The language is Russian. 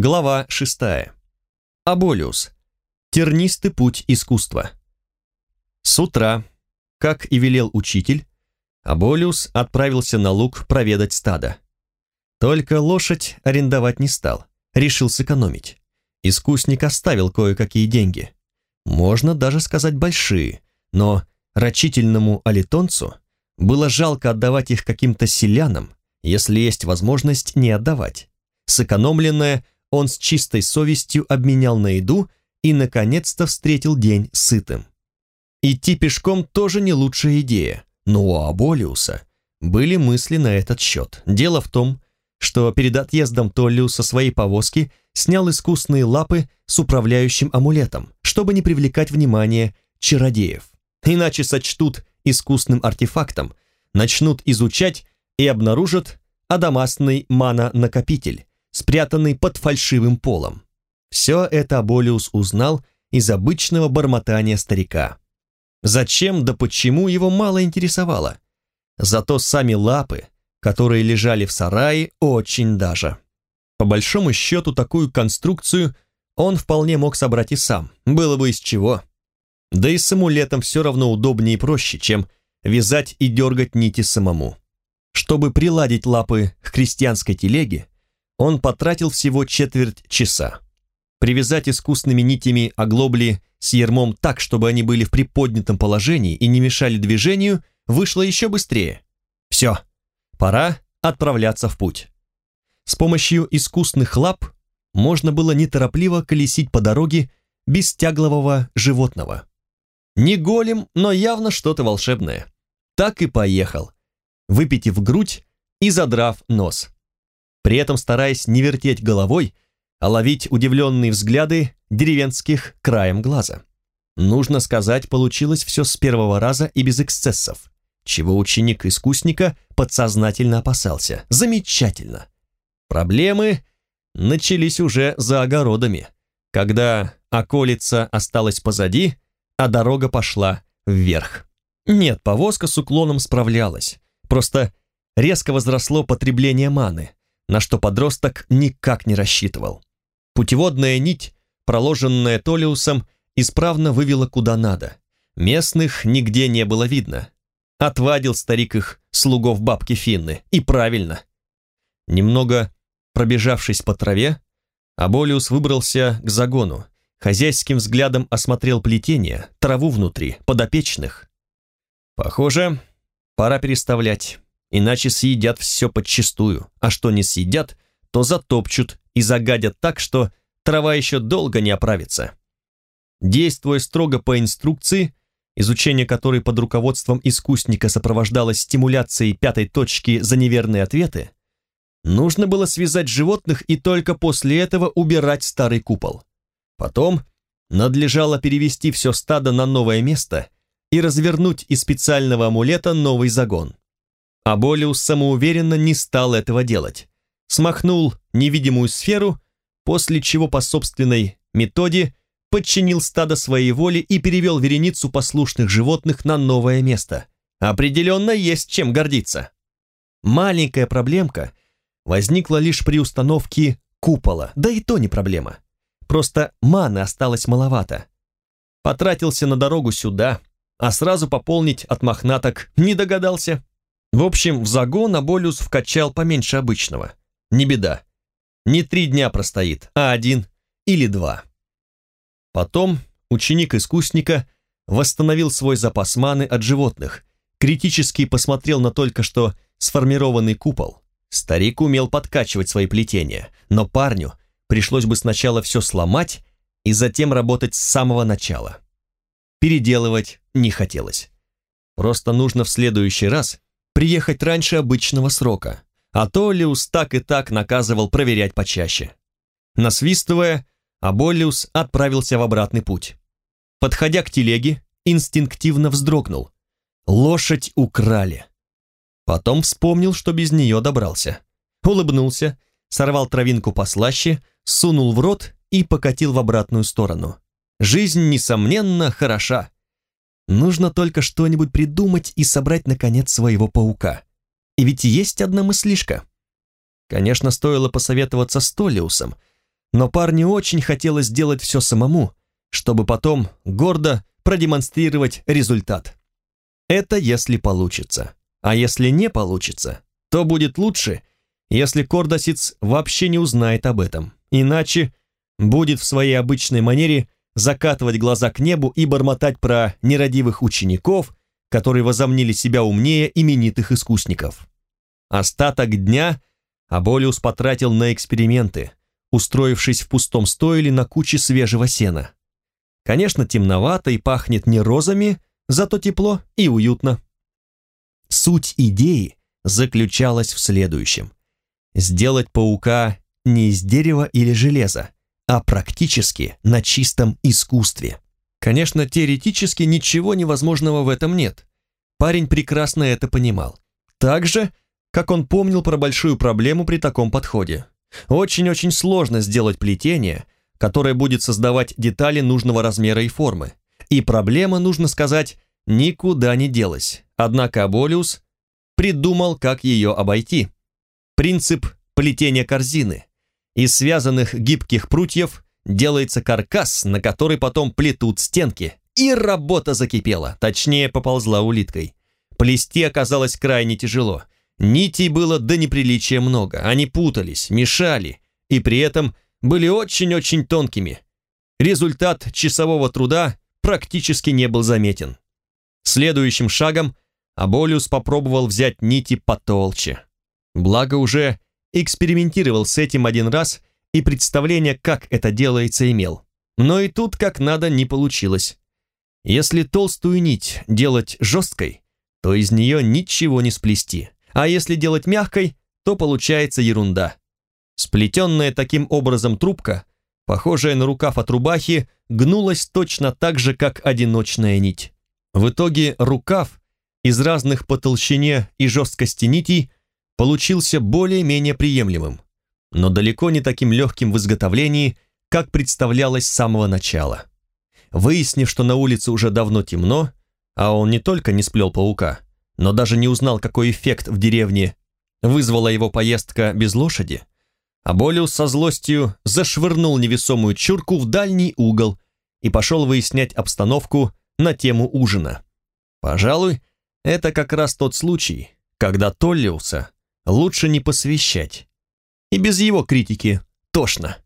Глава 6. Аболиус. Тернистый путь искусства. С утра, как и велел учитель, Аболиус отправился на луг проведать стадо. Только лошадь арендовать не стал, решил сэкономить. Искусник оставил кое-какие деньги. Можно даже сказать большие, но рачительному алитонцу было жалко отдавать их каким-то селянам, если есть возможность не отдавать. Сэкономленное он с чистой совестью обменял на еду и, наконец-то, встретил день сытым. Идти пешком тоже не лучшая идея, но у Аболиуса были мысли на этот счет. Дело в том, что перед отъездом Толлиус со своей повозки снял искусные лапы с управляющим амулетом, чтобы не привлекать внимание чародеев. Иначе сочтут искусным артефактом, начнут изучать и обнаружат адамастный мана-накопитель, спрятанный под фальшивым полом. Все это Аболиус узнал из обычного бормотания старика. Зачем да почему его мало интересовало. Зато сами лапы, которые лежали в сарае, очень даже. По большому счету, такую конструкцию он вполне мог собрать и сам, было бы из чего. Да и с амулетом все равно удобнее и проще, чем вязать и дергать нити самому. Чтобы приладить лапы к крестьянской телеге, он потратил всего четверть часа. Привязать искусными нитями оглобли с ермом так, чтобы они были в приподнятом положении и не мешали движению, вышло еще быстрее. Все, пора отправляться в путь. С помощью искусных лап можно было неторопливо колесить по дороге без тяглового животного. Не голем, но явно что-то волшебное. Так и поехал, выпитив грудь и задрав нос при этом стараясь не вертеть головой, а ловить удивленные взгляды деревенских краем глаза. Нужно сказать, получилось все с первого раза и без эксцессов, чего ученик искусника подсознательно опасался. Замечательно. Проблемы начались уже за огородами, когда околица осталась позади, а дорога пошла вверх. Нет, повозка с уклоном справлялась, просто резко возросло потребление маны, на что подросток никак не рассчитывал. Путеводная нить, проложенная Толиусом, исправно вывела куда надо. Местных нигде не было видно. Отвадил старик их, слугов бабки Финны, и правильно. Немного пробежавшись по траве, Аболиус выбрался к загону, хозяйским взглядом осмотрел плетение, траву внутри, подопечных. Похоже, пора переставлять иначе съедят все подчистую, а что не съедят, то затопчут и загадят так, что трава еще долго не оправится. Действуя строго по инструкции, изучение которой под руководством искусника сопровождалось стимуляцией пятой точки за неверные ответы, нужно было связать животных и только после этого убирать старый купол. Потом надлежало перевести все стадо на новое место и развернуть из специального амулета новый загон. А Болиус самоуверенно не стал этого делать. Смахнул невидимую сферу, после чего по собственной методе подчинил стадо своей воле и перевел вереницу послушных животных на новое место. Определенно есть чем гордиться. Маленькая проблемка возникла лишь при установке купола, да и то не проблема. Просто маны осталось маловато. Потратился на дорогу сюда, а сразу пополнить от мохнаток не догадался. В общем, в загон Аболюс вкачал поменьше обычного. Не беда. Не три дня простоит, а один или два. Потом ученик искусника восстановил свой запас маны от животных, критически посмотрел на только что сформированный купол. Старик умел подкачивать свои плетения, но парню пришлось бы сначала все сломать и затем работать с самого начала. Переделывать не хотелось. Просто нужно в следующий раз приехать раньше обычного срока, а Толлиус так и так наказывал проверять почаще. Насвистывая, Аболлиус отправился в обратный путь. Подходя к телеге, инстинктивно вздрогнул. Лошадь украли. Потом вспомнил, что без нее добрался. Улыбнулся, сорвал травинку послаще, сунул в рот и покатил в обратную сторону. Жизнь, несомненно, хороша. Нужно только что-нибудь придумать и собрать, наконец, своего паука. И ведь есть одна мыслишка. Конечно, стоило посоветоваться с Толиусом, но парню очень хотелось сделать все самому, чтобы потом гордо продемонстрировать результат. Это если получится. А если не получится, то будет лучше, если Кордосиц вообще не узнает об этом. Иначе будет в своей обычной манере закатывать глаза к небу и бормотать про нерадивых учеников, которые возомнили себя умнее именитых искусников. Остаток дня Аболиус потратил на эксперименты, устроившись в пустом стойле на куче свежего сена. Конечно, темновато и пахнет не розами, зато тепло и уютно. Суть идеи заключалась в следующем. Сделать паука не из дерева или железа, а практически на чистом искусстве. Конечно, теоретически ничего невозможного в этом нет. Парень прекрасно это понимал. Так же, как он помнил про большую проблему при таком подходе. Очень-очень сложно сделать плетение, которое будет создавать детали нужного размера и формы. И проблема, нужно сказать, никуда не делась. Однако Аболиус придумал, как ее обойти. Принцип плетения корзины. Из связанных гибких прутьев делается каркас, на который потом плетут стенки. И работа закипела, точнее поползла улиткой. Плести оказалось крайне тяжело – Нитей было до неприличия много, они путались, мешали и при этом были очень-очень тонкими. Результат часового труда практически не был заметен. Следующим шагом Аболиус попробовал взять нити потолще. Благо уже экспериментировал с этим один раз и представление, как это делается, имел. Но и тут как надо не получилось. Если толстую нить делать жесткой, то из нее ничего не сплести. А если делать мягкой, то получается ерунда. Сплетенная таким образом трубка, похожая на рукав от рубахи, гнулась точно так же, как одиночная нить. В итоге рукав из разных по толщине и жесткости нитей получился более-менее приемлемым, но далеко не таким легким в изготовлении, как представлялось с самого начала. Выяснив, что на улице уже давно темно, а он не только не сплел паука, но даже не узнал, какой эффект в деревне вызвала его поездка без лошади, а Болиус со злостью зашвырнул невесомую чурку в дальний угол и пошел выяснять обстановку на тему ужина. Пожалуй, это как раз тот случай, когда Толлиуса лучше не посвящать. И без его критики тошно.